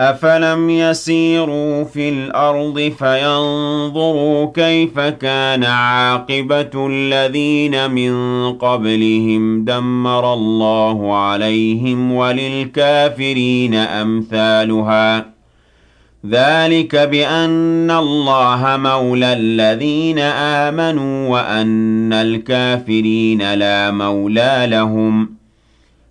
أفلم يسيروا في الأرض فينظروا كيف كان عاقبة الذين من قبلهم دمر الله عليهم وللكافرين أمثالها ذلك بأن الله مولى الذين آمنوا وأن الكافرين لا مولى لهم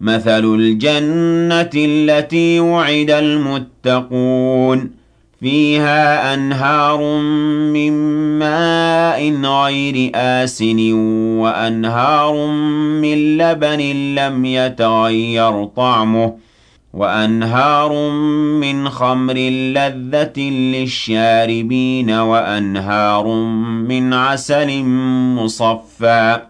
مثل الجنة التي وعد المتقون فيها أنهار من ماء غير آسن وأنهار من لبن لم يتغير طعمه وأنهار من خمر لذة للشاربين وأنهار من عسل مصفى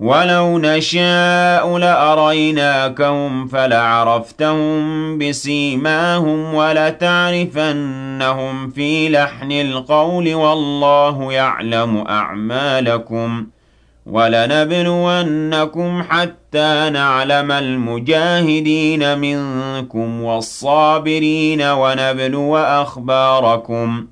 ولو نشاء لأريناكهم فلعرفتهم بسيماهم ولتعرفنهم في لحن القول والله يعلم أعمالكم ولنبلونكم حتى نعلم المجاهدين منكم والصابرين ونبلو أخباركم ۖ